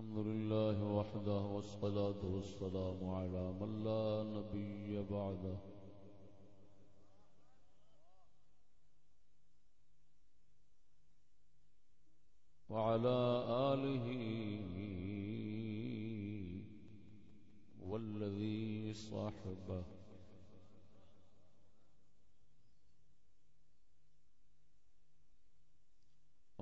الحمد لله وحده والصلاة والسلام على من لا نبي بعده. وعلى آله والذي صاحبه.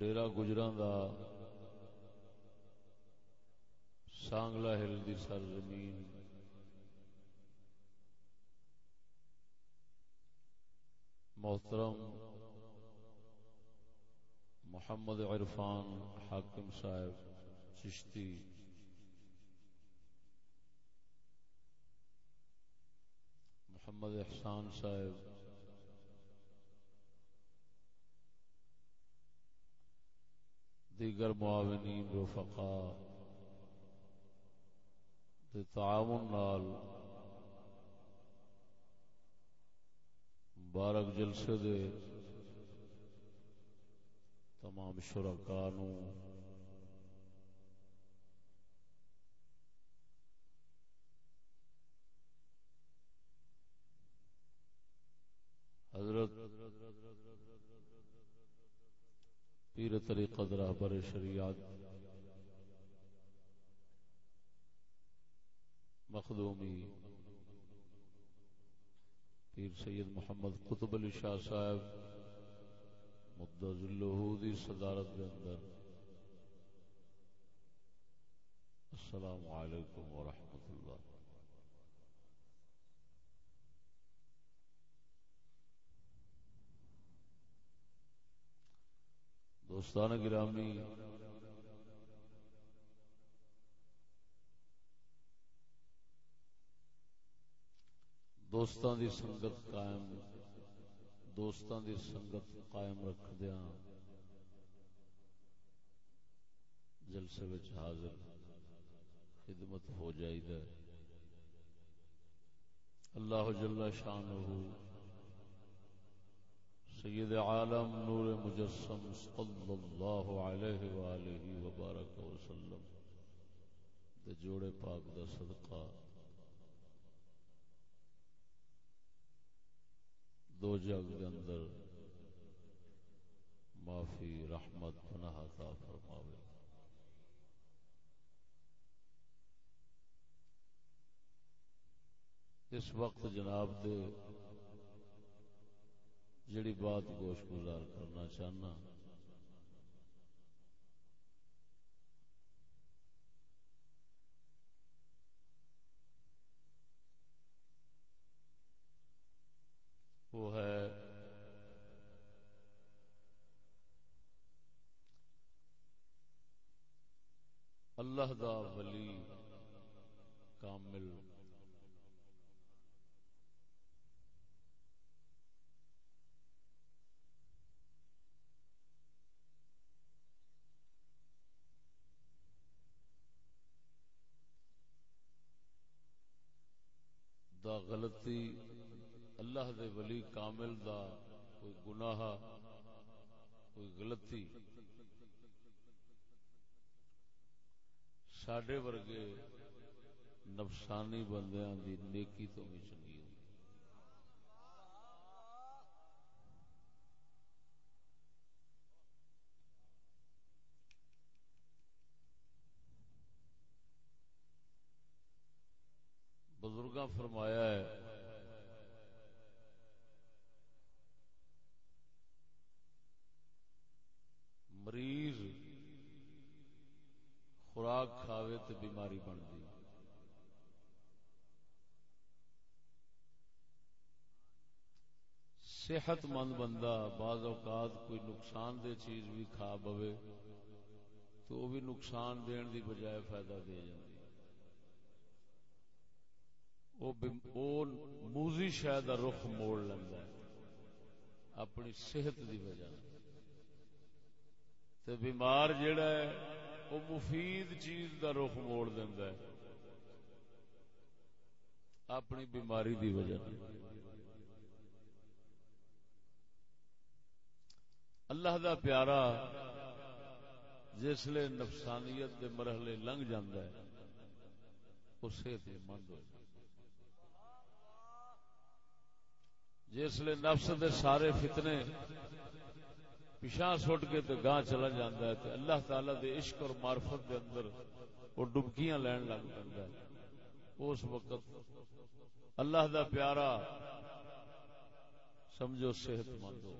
ڈیرا گجران دا سانگلا ہل دی سر زمین محترم محمد عرفان حاکم صاحب چشتی محمد احسان صاحب دیگر معاونین رفقا دے تعاون نال مبارک جلسے دے تمام شرکا نو حضرت پیر طریقت رہبر شریعت۔ مخدومی۔ پیر سید محمد قطب علی شاہ صاحب مدض صدارت کے اندر۔ السلام علیکم ورحمۃ اللہ دوستان گرامی، دوستان دی سنگت قائم، دوستان دی سنگت قائم رکھ دیا جلسے حاضر، خدمت ہو جائے اللہ جل شان ہو سید عالم نور مجسم صلی اللہ علیہ وآلہ وبارک وسلم دے جوڑے پاک دا صدقہ دو جگ دے اندر معافی، رحمت، پناہ عطا فرماوے۔ اس وقت جناب دے جڑی بات گوش گزار کرنا چاہنا۔ وہ ہے اللہ دا ولی کامل غلطی اللہ دے ولی کامل دا کوئی گناہ، کوئی غلطی۔ سڈے ورگے نفسانی بندیاں دی نیکی تو بھی چنگی ہوتی فرمایا ہے۔ مریض خوراک کھاوے تو بیماری بنتی۔ صحت مند بندہ بعض اوقات کوئی نقصان دہ چیز بھی کھا بوے تو وہ بھی نقصان دین دی بجائے فائدہ دے جاتی موزی شاید رخ موڑ لینا اپنی صحت دی وجہ تے بیمار جیڑا ہے وہ مفید چیز دا رخ موڑ دینا ہے۔ اپنی بیماری دی وجہ اللہ دا پیارا جسے نفسانیت دے مرحلے لنگ جاندہ ہے اسے تے مند ہو جائے جسے نفس دے سارے فتنے پچھا سٹ کے تے گاہ چلا جاندہ ہے تے اللہ تعالی دے عشق اور معرفت دے اندر وہ ڈبکیاں لین لگ پہ اس وقت اللہ دا پیارا سمجھو صحت مند ہو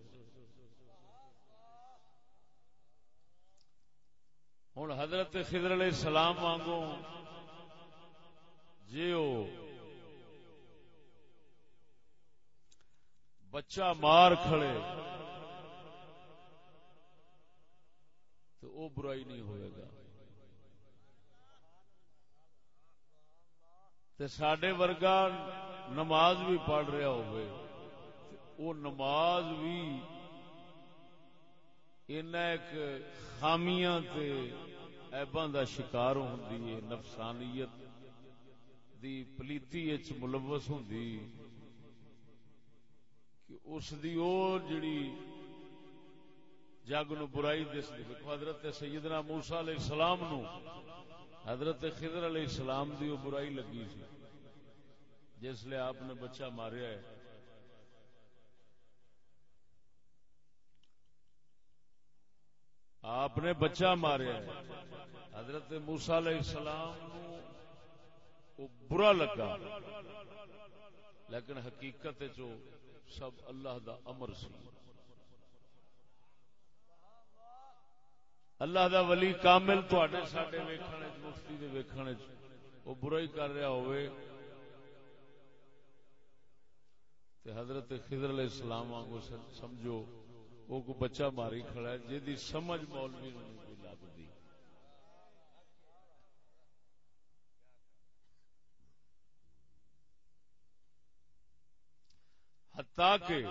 ہوں حضرت خضر علیہ السلام وانگو جی بچہ مار کھڑے۔ تو وہ برائی نہیں ہوئے گا۔ سڈے ورگا نماز بھی پڑھ رہا ہوئے۔ وہ نماز بھی ایک خامیاں تے ایباں دا شکار ہوندی ہے، نفسانیت دی پلیتی اچ ملوث ہوندی۔ کہ اس دی او جڑی جگ نو برائی دس دی حضرت سیدنا موسا علیہ السلام نو، حضرت خضر علیہ السلام دی وہ برائی لگی سی، جس لیے آپ نے بچہ ماریا ہے۔ آپ نے بچہ ماریا ہے۔ حضرت موسا علیہ السلام وہ برا لگا۔ لیکن حقیقت جو سب اللہ دا امر سی۔ اللہ دا ولی کامل تڈے سڈے ویکن مفتی دے ویکن وہ برائی کر رہا ہوئے۔ تے حضرت خضر علیہ السلام کو سمجھو وہ کو بچہ ماری کھڑا ہے جی سمجھ مولوی نہیں۔ حتیٰ کہ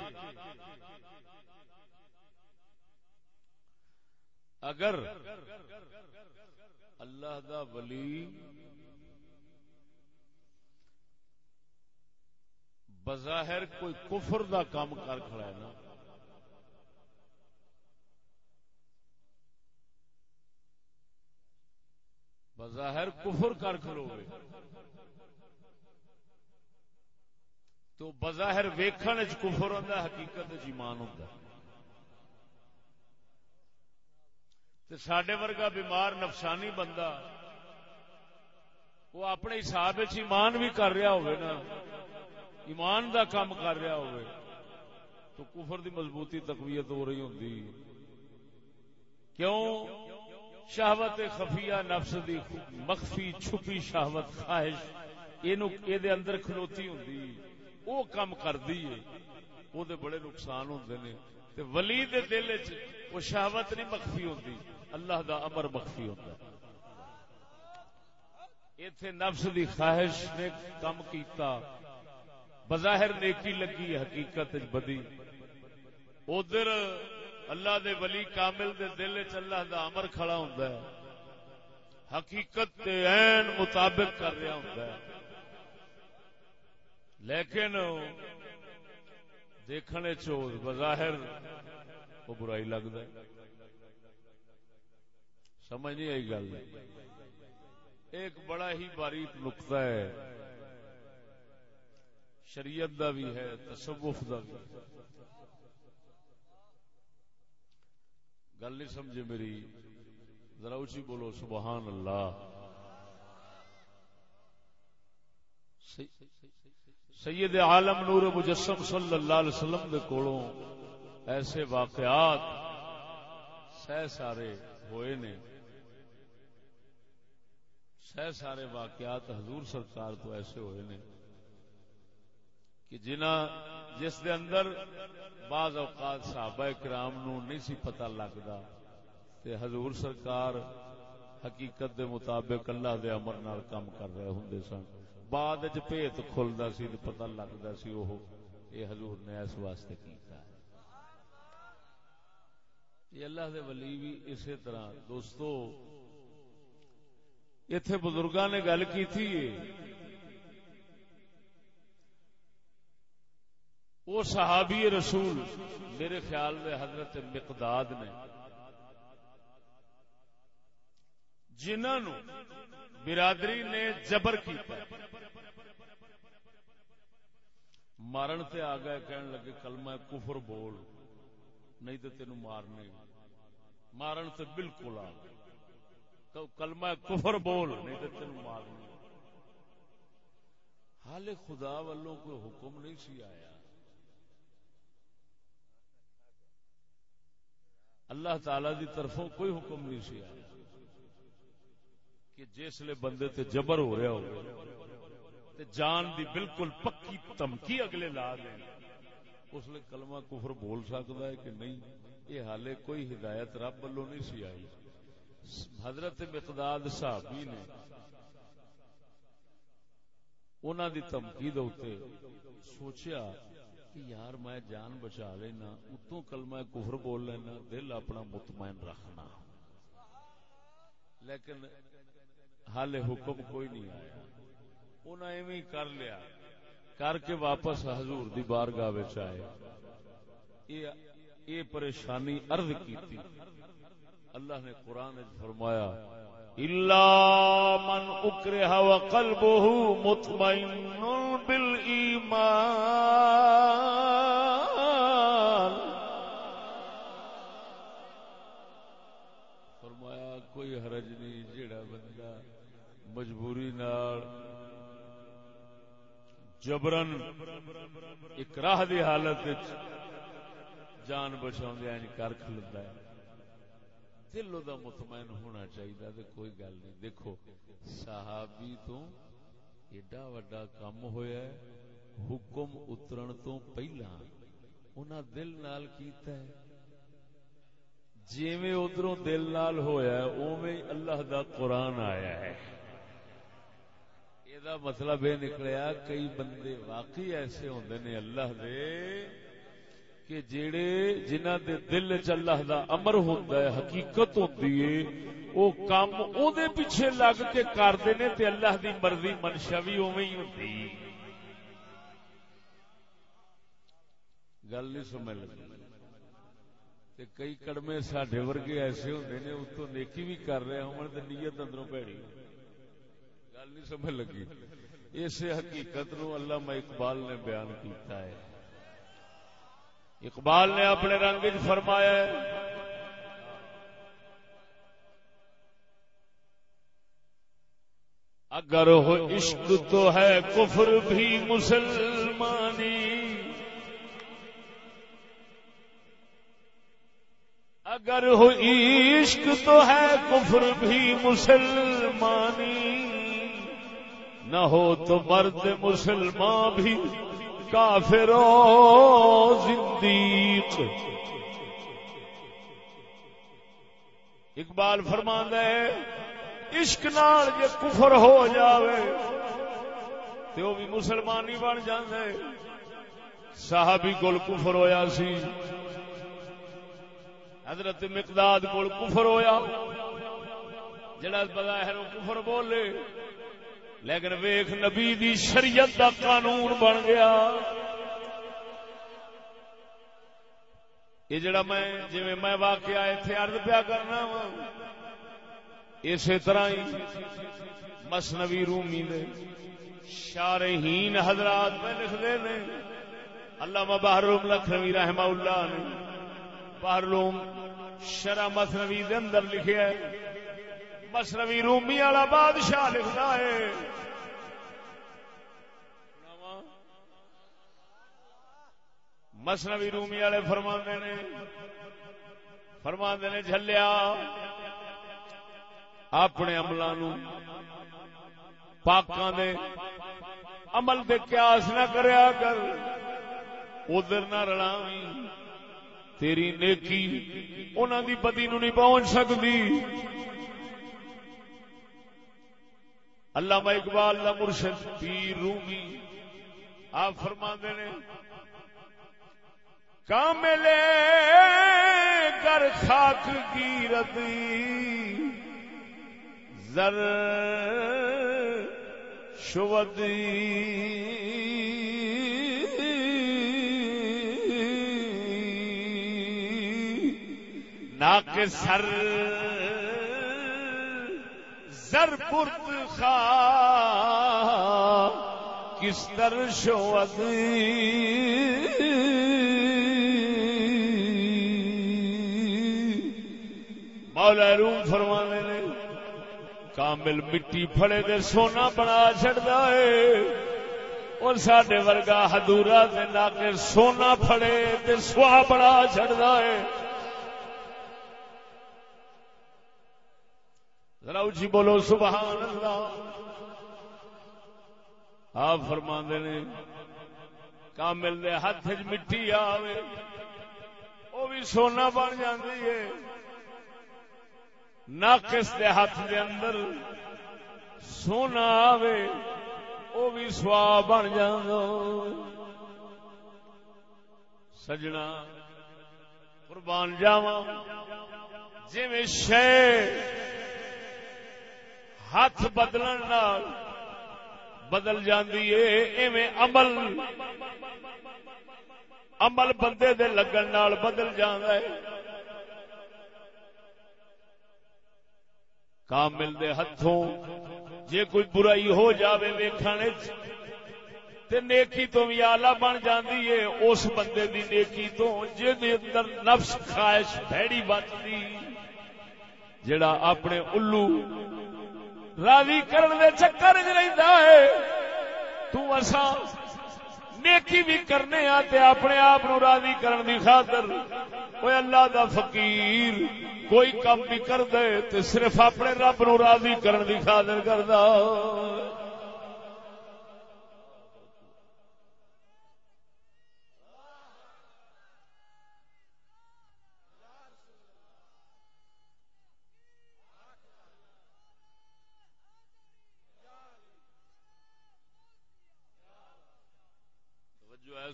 اگر اللہ دا ولی بظاہر کوئی کفر دا کام کر کھڑا ہے نا، بظاہر کفر کر کھلو گے تو بظاہر ویکھن کفر ہوتا حقیقت ایمان ہوتا ہے۔ سڈے ورگا بیمار نفسانی بندہ وہ اپنے حساب ایمان بھی کر رہا ہوئے نا، ایمان دا کام کر رہا ہوئے، تو کفر دی مضبوطی تقویت ہو رہی ہوں کیوں؟ شہوت خفیہ نفس دی مخفی چھپی شہوت خواہش یہ اندر کھلوتی ہوں وہ کام کر دی وہ بڑے نقصان ہوں ولی دے دل چ وہ شہوت نہیں مخفی ہوتی اللہ دا امر مخفی ہوتا ہے ایتھے نفس دی خواہش نے کم کیتا۔ بظاہر نیکی لگی، حقیقت بدی۔ ادھر اللہ دے ولی کامل دے دل چ اللہ دا امر کھڑا ہوندا ہے۔ حقیقت دے عین مطابق کر رہا ہوندا ہے۔ لیکن دیکھنے چو بظاہر وہ برائی لگتا ہے۔ سمجھ نہیں آئی گل؟ ایک بڑا ہی باریک نقطہ ہے۔ شریعت دا بھی ہے، تصوف دا بھی۔ گل نہیں سمجھے میری۔ ذرا اچھی بولو، سبحان اللہ۔ صحیح سید عالم نور مجسم صلی اللہ علیہ وسلم دے کولوں ایسے واقعات سہ سارے ہوئے نے۔ سہ سارے واقعات حضور سرکار تو ایسے ہوئے نے کہ جنا جس دے اندر بعض اوقات صحابہ کرام نو نہیں سی پتہ لگتا تے حضور سرکار حقیقت دے مطابق اللہ دے امر نال کام کر رہے ہوں سن۔ بعد پیت کھلتا سی پتہ لگتا سی وہ یہ حضور نے اس واسطے کیتا ہے۔ یہ اللہ دے ولی بھی اسی طرح۔ دوستو اتے بزرگاں نے گل کی تھی وہ صحابی رسول میرے خیال میں حضرت مقداد نے جنہوں برادری نے جبر کیتا۔ مارن تے آ گئے، کہن لگے کلمہ کفر بول، نہیں تو تین مارنے۔ مارن تے بالکل آ گئے۔ کلمہ کفر بول، نہیں تو تین مارنے۔ حال خدا والوں کوئی حکم نہیں سی آیا۔ اللہ تعالی دی طرفوں کوئی حکم نہیں سی آیا کہ جس لیے بندے تے جبر ہو رہا ہو تے جان دی بالکل پکی تمکی اگلے لا دیں اس لیے کلمہ کفر بول سکتا ہے کہ نہیں؟ یہ حالے کوئی ہدایت رب بلو نہیں سی آئی۔ حضرت مقداد صحابی نے انہوں دی تمکی دوتے سوچیا کہ یار میں جان بچا لینا، اتوں کلمہ کفر بول لینا، دل اپنا مطمئن رکھنا۔ لیکن حال حکم کوئی نہیں آیا۔ انہیں ایویں کر لیا۔ کر کے واپس حضور دی بارگاہ آئے۔ یہ پریشانی ارد کی اللہ نے قرآن فرمایا اللہ من اکرہ وقلبہ مطمئن بالایمان جبرن ایک راہ دی حالت جان بچا یعنی کر کھلتا ہے۔ دل دا مطمئن ہونا چاہیے تو کوئی گل نہیں۔ دیکھو، صحابی تو ایڈا وڈا کام ہویا ہے، حکم اترن تو پہلا۔ انہاں دل نال کیتا ہے۔ جیویں ادھروں دل نال ہویا ہے، اوویں اللہ دا قرآن آیا ہے۔ یہ مطلب یہ نکلیا کئی بندے واقعی ایسے ہوندے نے اللہ دے کہ جیڑے جنہ دے دل چ اللہ دا امر ہوندا ہے حقیقت ہوندی ہے او کام او دے پیچھے لگ کے کردے نے تے اللہ دی مرضی منشا بھی اوویں ہی ہوندی گل نہیں سمجھ لگی تے کئی کڑمے ساڈے ورگے ایسے ہوندے نے اتوں نیکی بھی کر رہے ہون تے نیت اندروں پیڑی گل نہیں سمجھ لگی۔ اس حقیقت نو علامہ اقبال نے بیان کیتا ہے۔ اقبال نے اپنے رنگ فرمایا ہے، اگر ہو عشق تو ہے کفر بھی مسلمانی۔ اگر ہو عشق تو ہے کفر بھی مسلمانی۔ نہ ہو تو مرد مسلمان بھی کافر زندیق۔ اقبال فرمان ہے، عشق نال جے کفر ہو جاوے تو وہ بھی مسلمانی بن جاندے صحابی کول کفر ہویا سی۔ حضرت مقداد کول کفر ہویا۔ جڑا بظاہر کفر بولے لیکن ویخ نبی دی شریعت دا قانون بن گیا۔ یہ جڑا میں جی میں واقعہ اتنے ارد پیا کرنا وا اسی طرح ہی مسنوی رومی دے شارحین حضرات میں لکھتے ہیں اللہ بہروم لکھنوی رحمہ اللہ نے، بہروم شرح مسنوی دے اندر لکھے ہے۔ مسنوی رومی والا بادشاہ لکھتا ہے۔ مسنوی رومی والے فرما نے فرما نے جلیا اپنے عملوں پاکاں دے عمل دے قیاس نہ کریا کر، ادھر نہ رلاوی تیری نیکی انہوں دی بدی نو نہیں پہنچ سکتی اللہ اقبال کا مرشد پیر رومی، آپ فرما نے کاملے کر خاک گیرت زر شود ناک سر زر پرت خا کس در شود مولا روم فرمانے نے، کامل مٹی پھڑے دے سونا بنا چڑھتا ہے۔ اور سڈے ورگا ہدورا لا کے سونا پھڑے تے سوا بنا چڑھتا ہے۔ ذرا اچھی بولو سبحان اللہ آپ فرما نے، کامل دے ہاتھ چ مٹی آوے وہ بھی سونا بن جاتی ہے۔ ناقص دے ہاتھ دے اندر سونا آوے وہ بھی سوا بن جاندو سجنا، قربان جاوا جی شے ہاتھ بدلن بدل جاندی ہے ایویں عمل عمل بندے دے لگن بدل جانا ہے کامل دے ہتھوں جے کوئی برائی ہو جاوے ویکھنے تے نیکی تو بھی آلہ بن جاندی ہے اس بندے دی نیکی تو جے دے اندر نفس خواہش بھیڑی بچتی جڑا اپنے الو راضی کرن دے چکر وچ رہندا ہے۔ تو اسا نیکی بھی کرنے آ تے اپنے آپ نو راضی کرن دی خاطر اوے اللہ دا فقیر کوئی کام بھی کر دے تو صرف اپنے رب نو راضی کرن دی خاطر کردا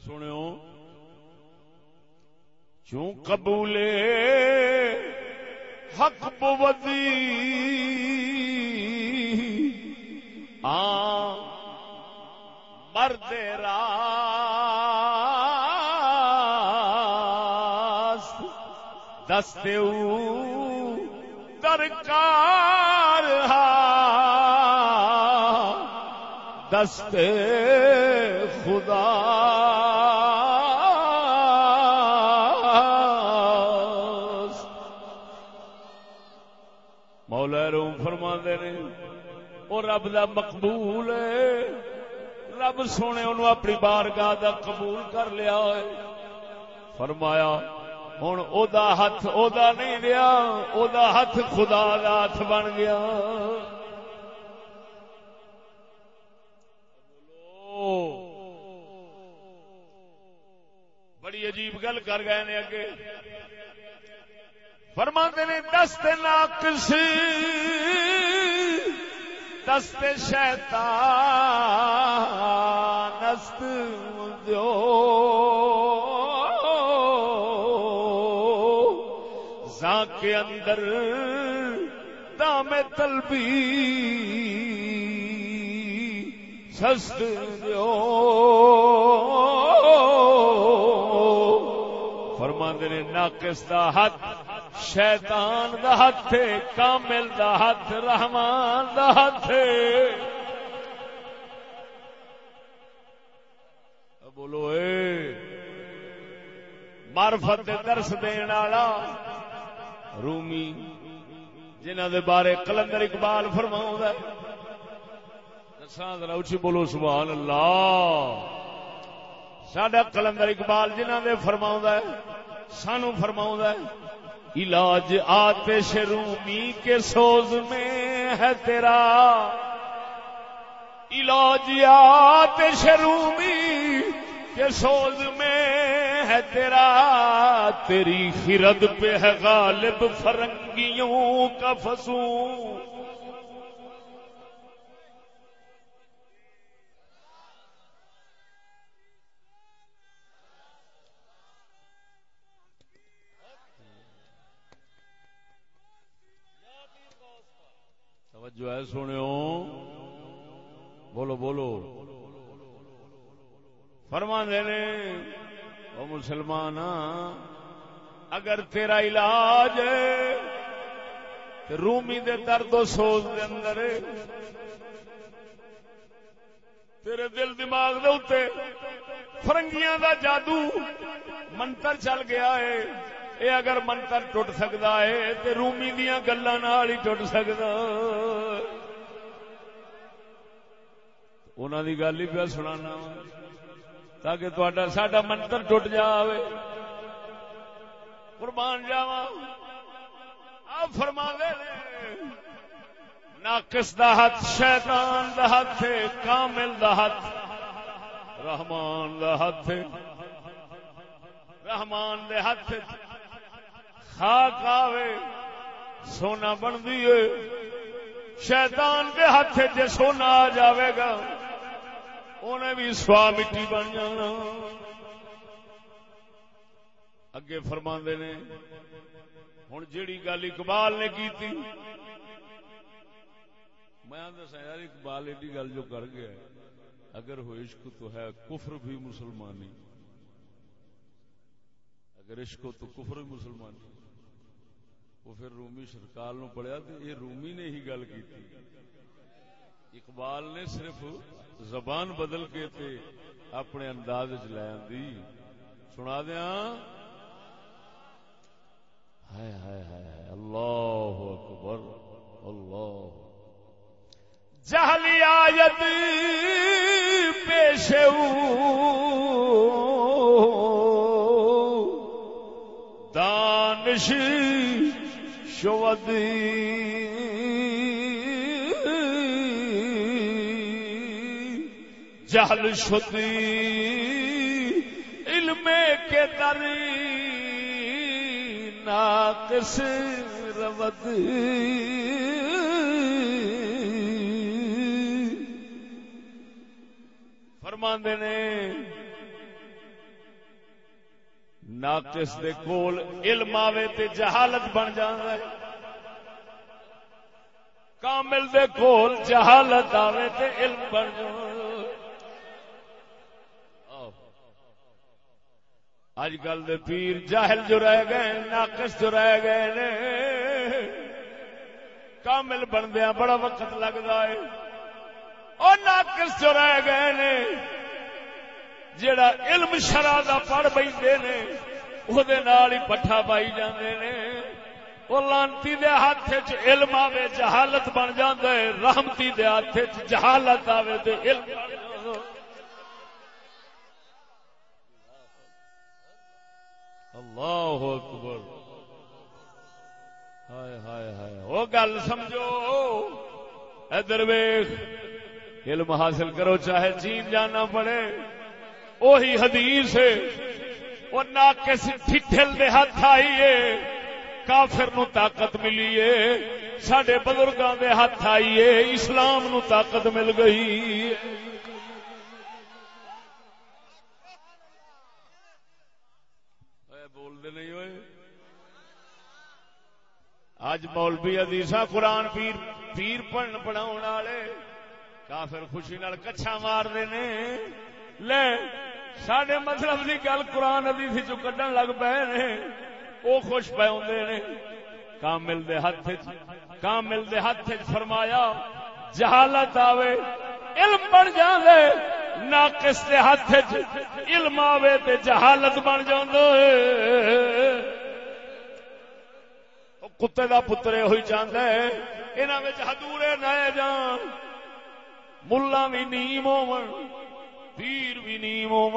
سنو چوں قبولے؟ حق بودی آ مرد راس دستے درکار دست خدا۔ رب دا مقبول ہے۔ رب سونے انہوں اپنی بارگاہ دا قبول کر لیا ہے۔ فرمایا ہوں او دا ہاتھ او دا نہیں رہا، او دا ہاتھ خدا دا ہاتھ بن گیا۔ بڑی عجیب گل کر گئے نے اگے۔ فرما نے دست ناقص دست شیطان است دیو زاں کے اندر دام تلبی سست دیو فرما نے ناقص دا ہاتھ شیطان دا ہاتھ کامل دا ہاتھ رحمان دا ہاتھ بولو اے، معرفت درس دین والا رومی جنہ دے بارے کلندر اقبال فرماؤں ذرا اچھی بولو، سبحان اللہ۔ سڈا کلندر اقبال جنہ دے فرماؤں سانو فرماؤں علاج آتش رومی کے سوز میں ہے تیرا۔ علاج آتش رومی کے سوز میں ہے تیرا۔ تیری خرد پہ ہے غالب فرنگیوں کا فسوں جو ہے سونے بولو بولو۔ فرما دے وہ مسلمان اگر تیرا علاج رومی دے درد و سوز دے اندر تیرے دل دماغ دے اتنے فرنگیاں دا جادو منتر چل گیا ہے۔ اے اگر منتر ٹوٹ سکتا ہے تو رومی دیا گلوں ہی ٹوٹ سکتا انہوں کی گل ہی پہ سنا تاکہ تا ساڈا منتر ٹوٹ جائے قربان جاوا آپ فرما دے ناقص دا ہاتھ شیطان دا ہاتھ کامل دا ہاتھ رحمان دا ہاتھ رحمان دے ہاتھ خاک آوے، سونا بن دیے شیطان کے ہاتھ جے سونا آ جاوے گا۔ انہیں بھی سوا مٹی بن جانا۔ اگے فرما نے ہوں جیڑی گل اقبال نے کی تھی میں دسا یار، اقبال ایڈی گل جو کر گیا اگر ہو عشق تو ہے کفر بھی مسلمانی۔ اگر عشق ہو تو کفر بھی مسلمانی۔ وہ پھر رومی سرکار نو پڑھیا تو یہ رومی نے ہی گل کی تھی اقبال نے صرف زبان بدل کے تے اپنے انداز لے سنا دیا ہائے ہائے ہائے اللہ اکبر، اللہ۔ جہلی آیت پیش دانش شود۔ جہل شدی علم کے دری ناقص رود۔ فرماندے نے ناقص دے کول علم آوے تے جہالت بن جانا ہے۔ کامل دے کول جہالت آوے تے علم بن جانا اج کل دے پیر جاہل جو رہ گئے ناقص جو رہ گئے نے کامل بندیا بڑا وقت لگتا ہے۔ اور ناقص جو رہ گئے نے جڑا علم شرع دا پڑھ بیٹھے نے وہ ہی پٹھا پائی جاندے نے۔ وہ لانتی دے ہاتھ چ علم آوے، جہالت بن جاندے، رحمتی دے ہاتھ چ جہالت آوے تے علم اللہ اکبر۔ ہائے ہائے ہائے۔ وہ گل سمجھو، ادھر ویخ علم حاصل کرو چاہے چین جانا پڑے۔ وہی حدیث وہ نہ کسی ٹھل دے ہاتھ آئیے۔ کافر نو طاقت ملی ہے۔ سڈے بزرگوں دے ہاتھ آئیے۔ اسلام نو طاقت مل گئی۔ بولتے نہیں ہوئے۔ اج مولوی ادیسا قرآن پیر پیر پڑھن پڑھاؤ والے کافر خوشی نال کچھا مار دینے۔ لے سڈے مطلب کی گل قرآن ابھی چو کڈن لگ پے نے وہ خوش پے ہوندے نے۔ کامل دے ہاتھ کامل دے ہاتھ فرمایا، جہالت آوے، علم بن جاندے، ناقص دے ہاتھ علم آوے تے جہالت بن جاندے۔ کتے دا پترے ہوئی چاہتا ہے، انہاں وچ ہدورے نئے جان ملا بھی نیم ہو پیر بھی نیم ہو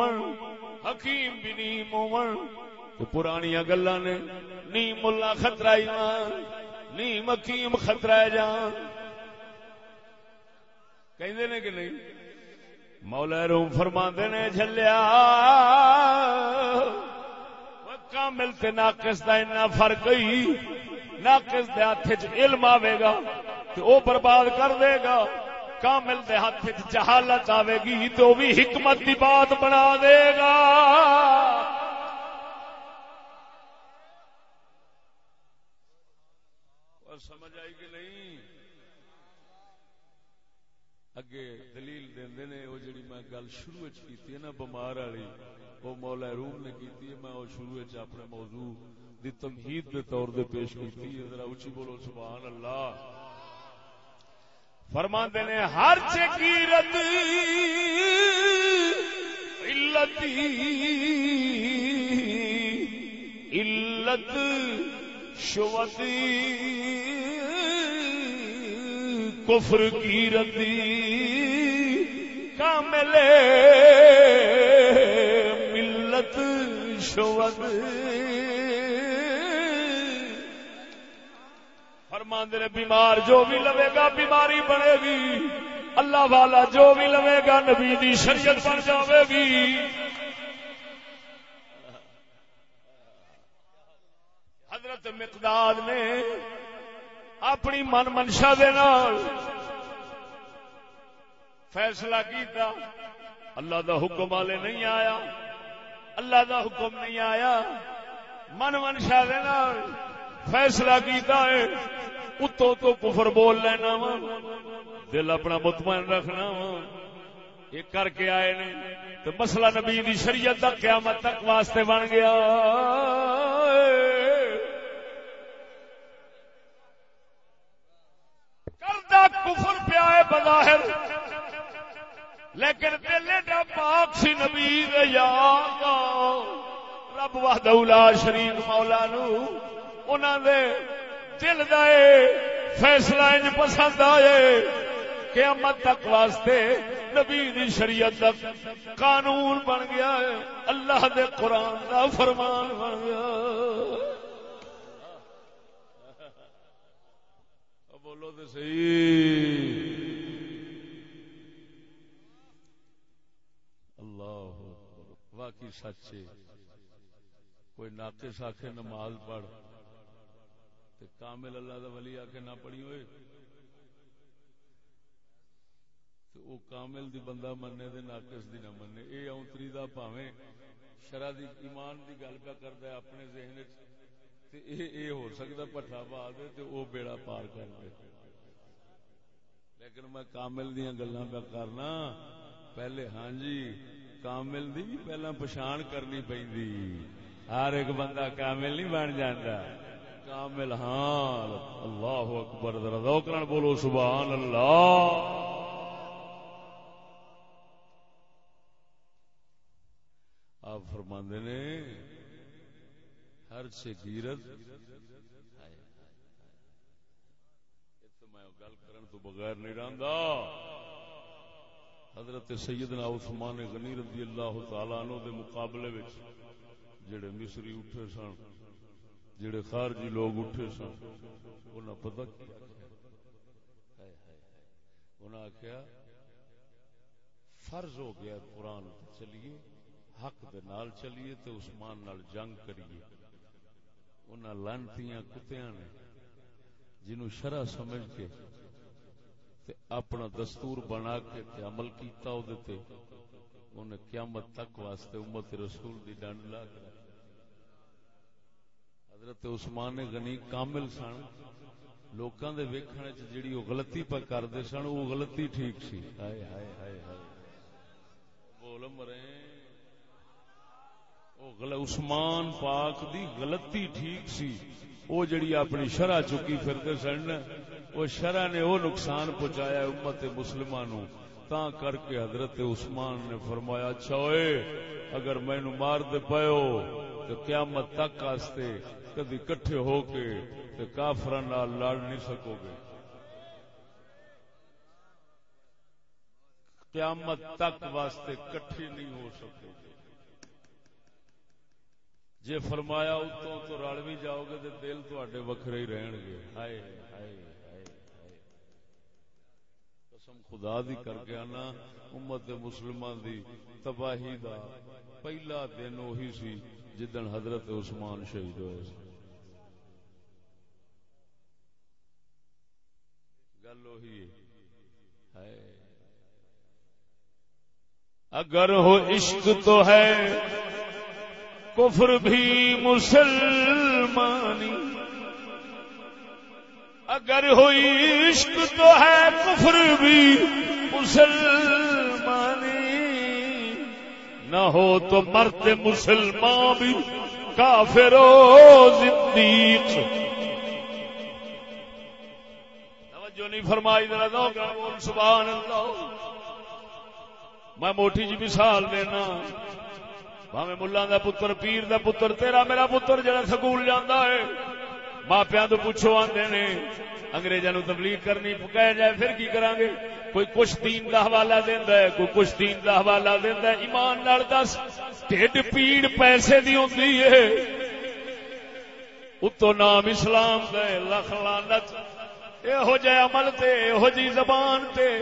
حکیم بھی نیم ہو پرانی گلا نے، نیم ملا خطرہ نیم حکیم خطرہ جان۔ کہندے نے کہ نہیں؟ مولا روم فرما نے جلیا کامل تے ناقص دا اتنا فرق ہی، ناقص دے ہاتھ علم آئے گا، تو وہ برباد کر دے گا۔ کامل دے ہاتھ جہالت آئے گی، تو بھی حکمت کی بات بنا دے گا۔ اور سمجھ آئی کہ نہیں؟ اگے دلیل دے نے وہ جڑی میں گل شروع کی نا، بمار والی وہ مولا روم نے کی میں وہ شروع اپنے موضوع دی تمہید دے طور دے پیش کی ذرا اچھی بولو، سبحان اللہ۔ فرما نے ہر چکیرت علت علت شوت کفر کی ردی کامل ملت شوت فرماندے نے، بیمار جو بھی لوے گا بیماری بنے گی۔ اللہ والا جو بھی لوے گا نبی دی شریعت بن جاوے گی۔ حضرت مقداد نے اپنی من منشا دے نال فیصلہ کیتا۔ اللہ دا حکم والے نہیں آیا۔ اللہ دا حکم نہیں آیا۔ من منشا دے نال فیصلہ کیتا ہے۔ اتو تو کفر بول لینا وا؟ دل اپنا مطمئن رکھنا وا۔ یہ کر کے آئے نے تو مسئلہ نبی دی شریعت کا قیامت تک واسطے بن گیا۔ کرتا کفر پیا ہے بظاہر۔ لیکن دل ایڈا پاک سی نبی یاد رب وحدہ شریف مولا نو۔ انہوں نے دل دے فیصلہ انج پسند آئے۔ قیامت تک واسطے نبی دی شریعت تک قانون بن گیا ہے اللہ دے قرآن دا فرمان بن گیا۔ بولو تو صحیح۔ اللہ واقعی سچے کوئی ناقص آخے نماز پڑھ۔ تے کامل اللہ دا ولی آ کے نہ پڑھی ہوئے۔ تے او کامل دی بندہ مننے دے ناقص دی نہ مننے۔ اے اونتری دا پاویں شرع دی ایمان دی گل پہ کردا ہے اپنے ذہن وچ۔ تے اے اے ہو سکدا پٹھا پا دے تے او بیڑا پار کر دے۔ لیکن میں کامل دیاں گلاں پہ کرنا۔ پہلے ہاں جی کامل دی بھی پہلا پچھان کرنی پیندی ہر ایک بندہ کامل نہیں بن جاندا۔ کامل ہاں اللہ اکبر، ذرا بولو، سبحان اللہ۔ آپ فرماندے نے، ہر سے گیرت میں گل کرن تو بغیر نہیں رہندا حضرت سیدنا عثمان غنی رضی اللہ تعالی عنہ دے مقابلے وچ، جڑے مصری اٹھے سن جڑے خارجی لوگ اٹھے سن انہیں پتا انہیں آخیا فرض ہو گیا قرآن چلیے، حق دے نال چلیے تو عثمان نال جنگ کریے۔ انہیں لانتی کتیا نے، جنہوں شرح سمجھ کے تے اپنا دستور بنا کے تے عمل کیتا ہو دیتے انہیں قیامت تک واسطے امت رسول دی ڈنڈ لا کر حضرت عثمان غنی کامل سن لوکاں دے ویکھن وچ جڑی او غلطی پہ کردے سن او غلطی ٹھیک سی۔ ہائے ہائے ہائے ہائے۔ بول مرے او غل عثمان پاک دی غلطی ٹھیک سی۔ او جڑی اپنی شرع چکی پھردے سن او شرع نے او نقصان پہنچایا امت مسلمہ نو۔ تا کر کے حضرت عثمان نے فرمایا اچھا اگر مینوں مار دے پیو تو قیامت تک واسطے کدی کٹھے ہو کے کافر لڑ نہیں سکو گے۔ قیامت تک واسطے کٹھے نہیں ہو سکو گے۔ جی فرمایا اتوں تو رل بھی جاؤ گے تو دل تے وکھرے ہی رہن گے۔ ہائے ہائے قسم خدا دی کر کے آنا، امت مسلمان دی تباہی دا پہلا دن وہی سی جدن حضرت عثمان شہید ہوئے۔ گل وہی ہے۔ اگر ہو عشق تو ہے، کفر بھی مسلمانی۔ اگر ہو عشق تو ہے، کفر بھی مسلمانی۔ نہ ہو تو مرتے مسلمان بھی، کافر زندیق توجہ نہیں فرمائی، ذرا دو بول سبحان اللہ میں موٹی جی مثال دینا۔ بھاوے ملا دا پتر، پیر دا پتر، تیرا میرا پتر جڑا سکول جانا ہے۔ ماں ماپیا تو پوچھو آدھے نے اگریزا نو تبلیغ کرنی، کہہ جائے پھر کی کریں گے کوئی کچھ دین دا حوالہ دینا ہے، کوئی کچھ دین دا حوالہ دینا ہے۔ ایمان نال دس، ٹھڈ پیڑ پیسے دی ہوندی ہے۔ اتو نام اسلام دے، لکھ لانت یہو جہ عمل تے، یہو جی زبان تے۔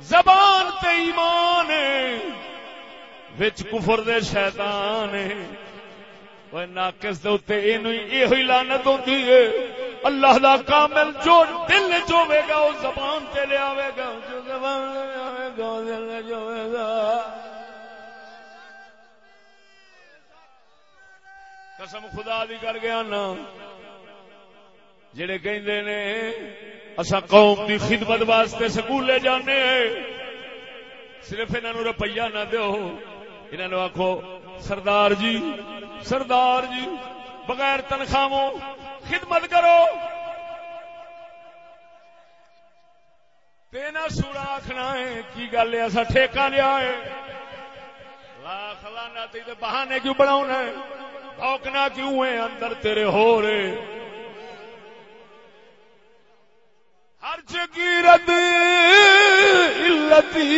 زبان تے ایمان وچ کفر دے شیطان وہ ناقص دے اوتے اینو ایہو ہی لعنت ہوندی ہے۔ اللہ دا کامل جو دل چوے گا وہ زبان تے لے آوے گا۔ جو زبان لے آوے گا دل لے چوے گا۔ قسم خدا دی کر گیا نا۔ جڑے کہندے نے اسا قوم دی خدمت واسطے سکولے جانے صرف انہاں نو روپیہ نہ دیو انہاں نو آکھو، سردار جی سردار جی بغیر تنخواہوں خدمت کرو۔ تینا سورا آخنا ہے، کی گل ہے ایسا ٹھیکہ لیا ہے۔ لاکھ لانا تے بہانے کیوں بناؤ ہے؟ بھوکنا کیوں ہے؟ اندر تیرے ہو رہے۔ ہر جگیرت علتی،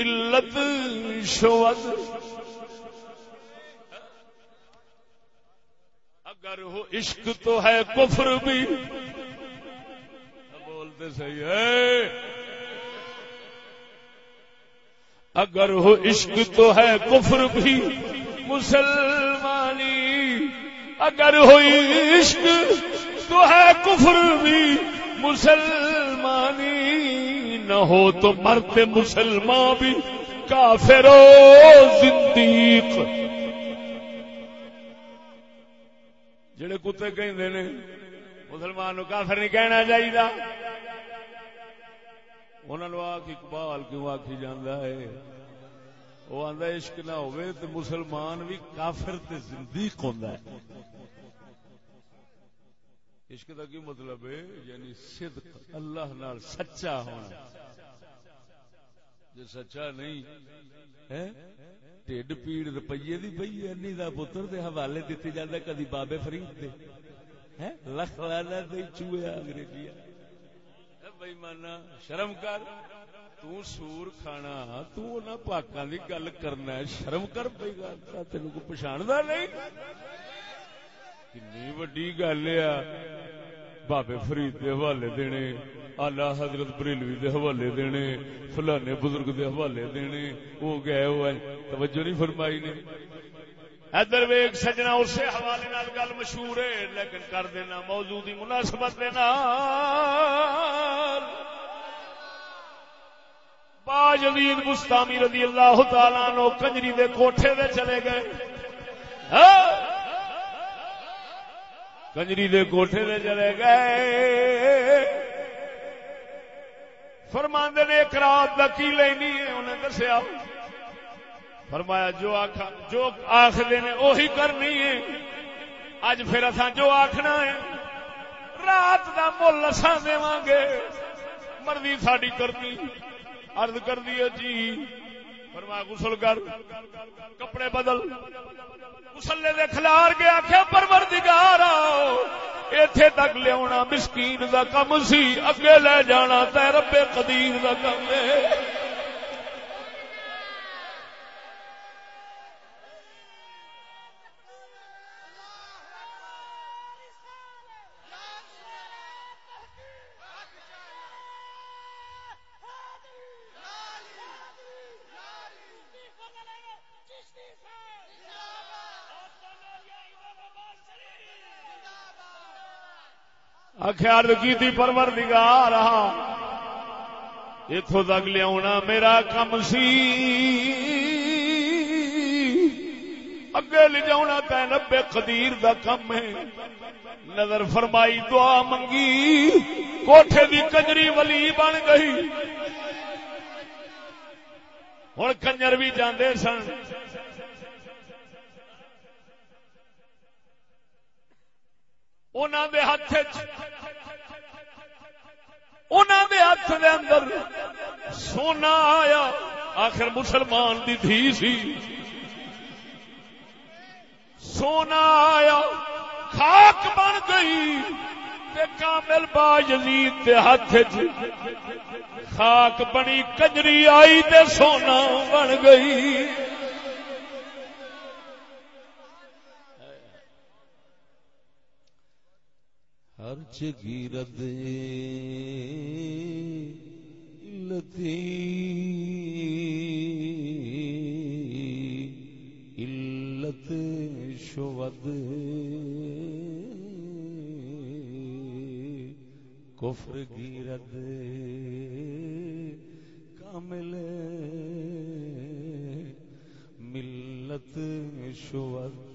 علت شوت اگر ہو عشق تو ہے کفر بھی بولتے صحیح ہے۔ اگر ہو عشق تو ہے کفر بھی، مسلمانی، اگر ہو عشق تو ہے کفر بھی مسلمانی، نہ ہو تو مرتے مسلمان بھی کافر زندیق۔ جڑے کتے کہندے نے، مسلمان نو کافر نہیں کہنا چاہیے انہوں آخ اقبال کیوں آخی جانا ہے؟ وہ آدھا عشق نہ ہوئے تو مسلمان بھی کافر تے زندیق ہوندا ہے۔ عشق کا کی مطلب ہے؟ یعنی صدق اللہ نال سچا ہونا۔ جو سچا نہیں ٹھڈ پیڑ روپیے دی پی انی دا پتر دے حوالے دیتے جاندے کدی بابے فرید دے۔ لکھ لانا دے، چوہے انگریزی۔ بھائی مانا شرم کر۔ تو سور کھانا، تو نہ پاکاں دی گل کرنا ہے۔ شرم کر پئی گل تینوں کو پچھاڑدا نہیں؟ کنی وڈی گل ہے۔ بابے فرید دے حوالے دینے، آلہ حضرت بریلوی دے حوالے دینے، فلانے بزرگ دے حوالے دینے، وہ گئے ہوئے، توجہ نہیں فرمائی نے۔ ادھر ویگ سجنا، اسی حوالے نال گل مشہور ہے، لیکن کر دینا موضوع دی مناسبت دینا باج عید مستامی رضی اللہ تعالی نو کنجری دے کوٹھے دے چلے گئے۔ ہاں؟ کنجری دے کوٹھے دے چلے گئے فرماندے نے ایک رات کا کی لینی ہے انہیں دسیا فرمایا جو آخ جو آخر نے وہی کرنی ہے اج پھر اصا جو آخنا ہے رات کا مل اصا دے گے مرضی ساری کرنی ارد کر دی جی فرمایا غسل کر، کپڑے بدل۔ مسلے دے کھلار کے آخیا پروردگار ایتھے تک لیا مسکین دا کم سی، اگے لے جانا تے رب قدیر دا کم ہے۔ خیال کی پرور دگا رہا اتو تک لیا میرا کم سی۔ اگے لے جاؤنا تے نبے قدیر دا کم ہے۔ نظر فرمائی، دعا منگی۔ کوٹھے دی کنجری ولی بن گئی۔ ہوں کنجر بھی جاندے سن۔ انہوں دے ہاتھ انہوں دے ہاتھ دے اندر سونا آیا۔ آخر مسلمان دی دھی سی۔ سونا آیا۔ خاک بن گئی تے کامل با یزید دے ہاتھ خاک بنی کنجری آئی تے سونا بن گئی۔ ہر چگیرد لتی علت شود۔ کفر گیرد۔ کامل ملت شود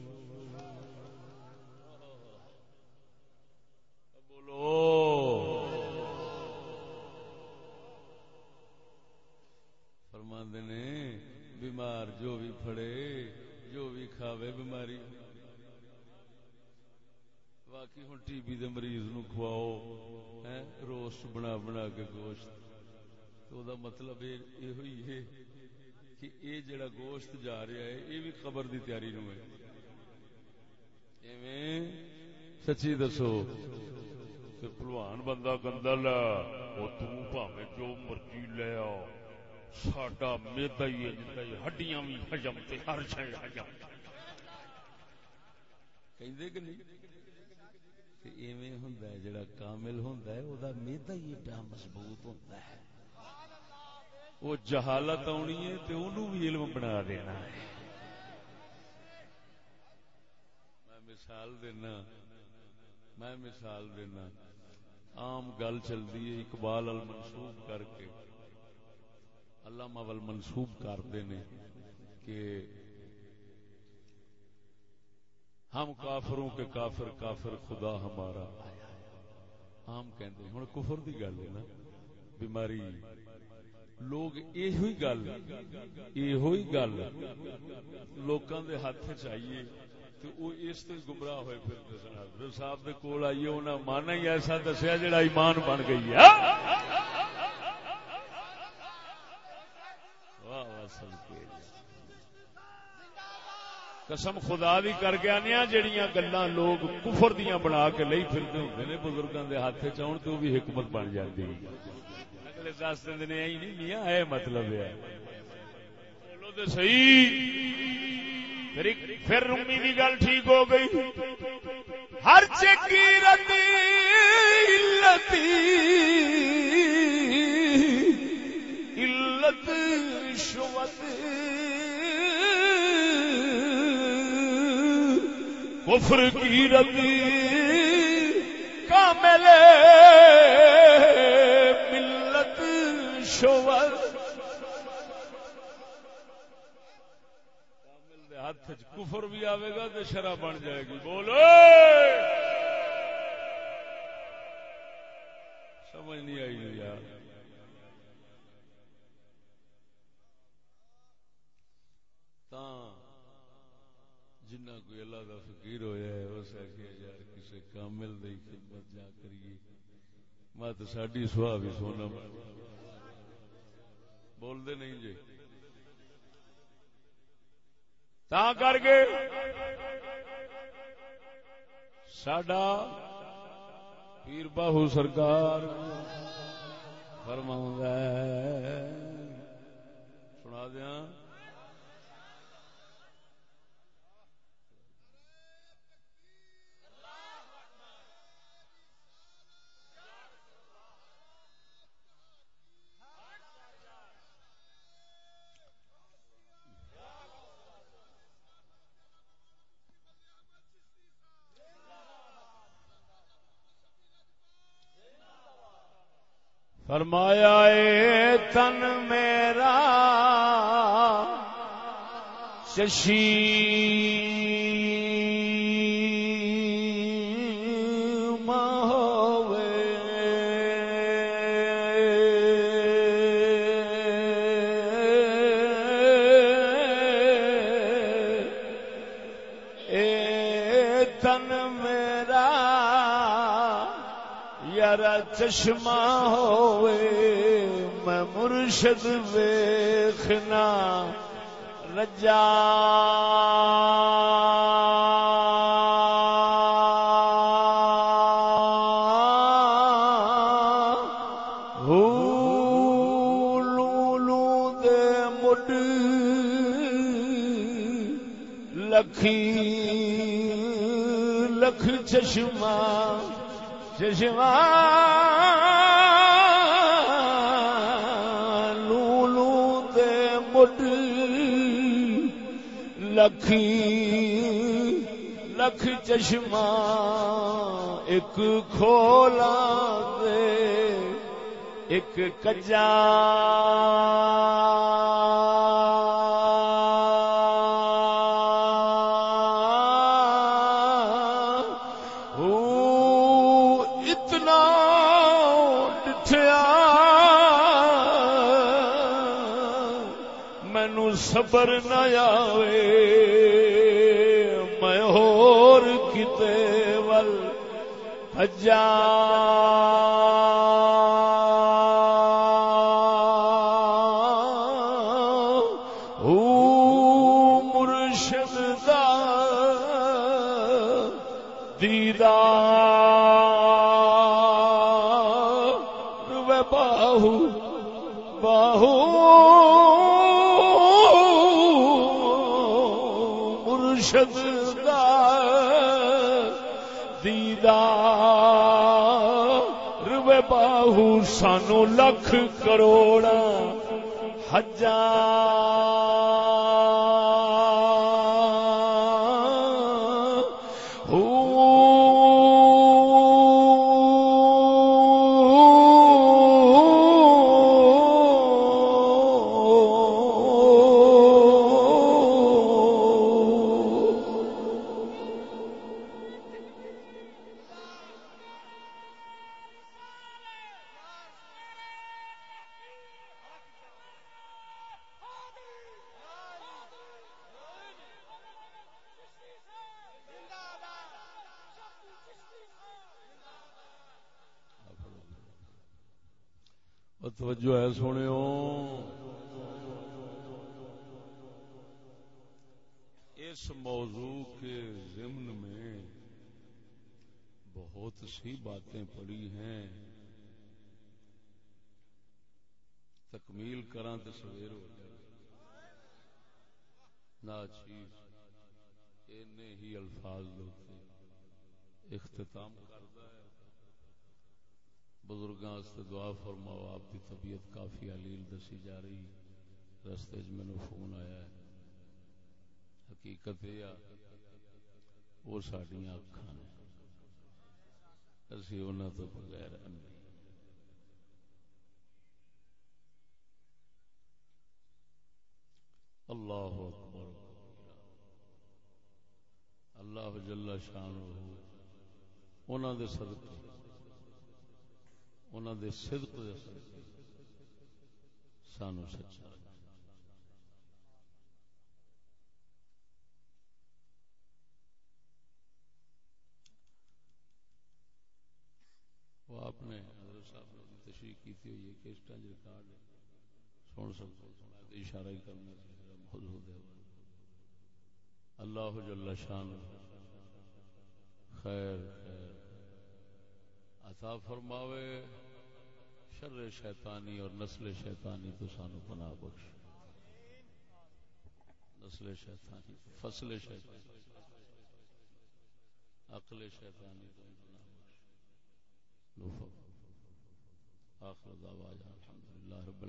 فرماندے نے بیمار جو بھی پھڑے جو بھی کھاوے بیماری باقی ہوں ٹی بی دے مریض نو کھواؤ روسٹ بنا بنا کے گوشت۔ تو دا مطلب یہ ہوئی ہے کہ اے جڑا گوشت جا رہا ہے یہ بھی قبر دی تیاری نو ہے۔ سچی دسو پلوان بندہ گندا لا وہ تاوے جو مرضی لے آؤ۔ ساڈا میدا ہی ہڈیاں بھی ہجم تے ہر شے ہجم۔ کہندے کہ نہیں؟ کہ ایویں ہوندا ہے جڑا کامل ہوندا ہے او دا میدا ہی ایڈا مضبوط ہوندا ہے۔ وہ جہالت آنی ہے تے اونوں بھی علم بنا دینا ہے۔ میں مثال دینا، میں مثال دینا۔ عام گل چلتی ہے اقبال المنسوب کر کے۔ علامہ ول منسوب کرتے ہیں کہ ہم کافروں کے کافر کافر خدا ہمارا۔ عام کہتے ہوں کفر دی گل ہے نا۔ بیماری۔ لوگ یہ گل یہ گل لوکاں دے ہاتھ چاہیے تو وہ اس تو گمراہ ہوئے پھر حضرت صاحب دے کول آئیے انہیں مانا ہی ایسا دسیا جڑا ایمان بن گئی ہے۔ واہ واہ سلکے قسم خدا دی کر کے آنے جڑیاں گلا لوگ کفر دیاں بنا کے لئی پھرتے ہوتے ہیں بزرگوں کے ہاتھ چاہن تو بھی حکمت بن جاتی اگلے دس دن نے نہیں، میاں ہے مطلب ہے۔ بولو تو صحیح۔ پھر رومی کی گل ٹھیک ہو گئی۔ ہر چکی رتی علت۔ شوت کفر کی رتی کامل ملت شور۔ کامل ہاتھ کفر بھی آئے گا تو شرح بن جائے گی۔ بولو۔ سمجھ نہیں آئی یار۔ اس ہے کہ یار کسی کامل دی خدمت جا کریے۔ مت ساڈی سوا بھی سونا۔ بول دے نہیں جی۔ تا کر کے ساڈا پیر باہو سرکار فرما سنا دیا فرمایا اے تن میرا ششی۔ چشمہ ہوئے میں مرشد ویخنا۔ رجا۔ لکھی لکھ چشمہ چشمہ۔ لکھی لکھ چشمہ ایک کھولا دے ایک کجا۔ صبر نہ آوے۔ دیدار باہو باہو مرشد دیدار روے باہو سانو لکھ کروڑا ہزار نہ چیز ہی الفاظ اختتام کرتا ہے۔ بزرگاں دعا فرماؤ، آپ کی طبیعت کافی علیل دسی جا رہی رستے مینو فون آیا ہے۔ حقیقت یہ وہ سڈیا اکھان نے۔ اسی انہوں تو بغیر امی اللہ اکبر۔ اللہ جل شان انہوں نے صدقے انہوں نے صدق دے سانو سچا وہ آپ نے حضرت صاحب نے تشریح کی تھی ہوئی ہے کہ اس ٹائم ریکارڈ ہے۔ سن سکتے ہیں اشارہ ہی کرنا چاہیے موضوع اللہ جل شان. خیر. عطا فرماوے، شر شیطانی اور نسل شیطانی تو سانو پناہ بخش. نسل شیطانی، فصل شیطانی. عقل شیطانی تو پناہ بخش. آخر دعوانا الحمدللہ رب